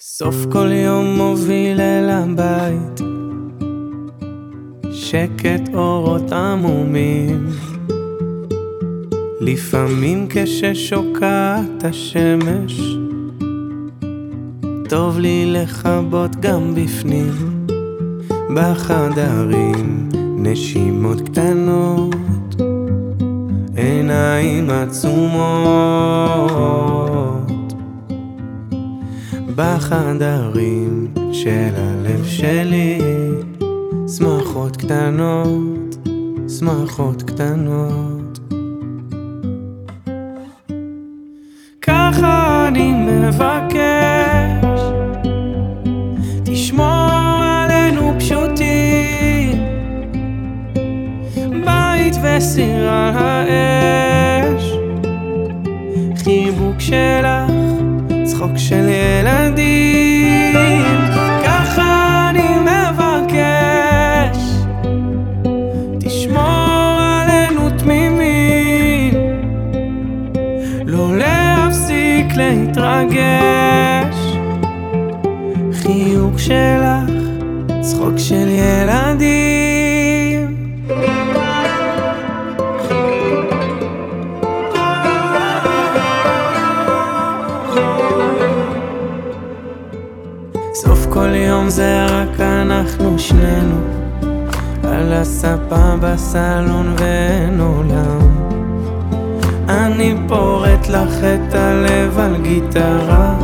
סוף כל יום מוביל אל הבית. שקט אורות עמומים. לפעמים כששוקעת השמש טוב לי לכבות גם בפנים. בחדרים נשימות קטנות עיניים עצומות בחדרים של הלב שלי. שמחות קטנות, שמחות קטנות. ככה אני מבקש תשמור עלינו פשוטים. בית וסיר על האש חיבוק שלך צחוק של ילדים, ככה אני מבקש. תשמור עלינו תמימים, לא להפסיק להתרגש. חיוך שלך, צחוק של ילדים. סוף כל יום זה רק אנחנו שנינו. על הספה בסלון ואין עולם אני פורט לך את הלב על גיטרה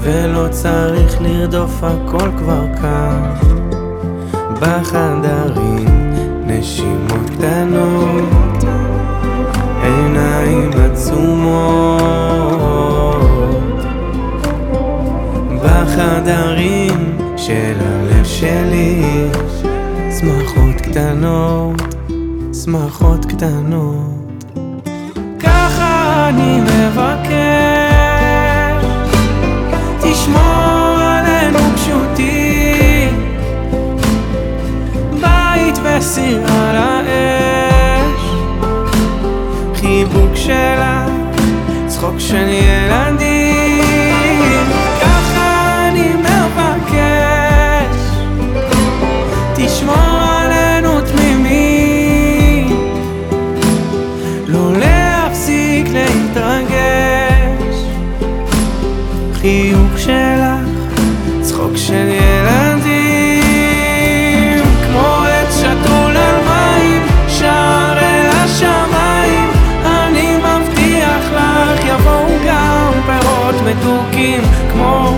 ולא צריך לרדוף הכל כבר כאן. בחדרים נשימות קטנות עיניים עצומות של הלב שלי. שמחות קטנות, שמחות קטנות. ככה אני מבקש תשמור עלינו פשוטים. בית וסיר על האש. חיבוק שלך, צחוק של ילדים להתרגש חיוך שלך, צחוק של ילדים. כמו עץ שתול על מים, שער אל השמיים. אני מבטיח לך יבואו גם פירות מתוקים כמו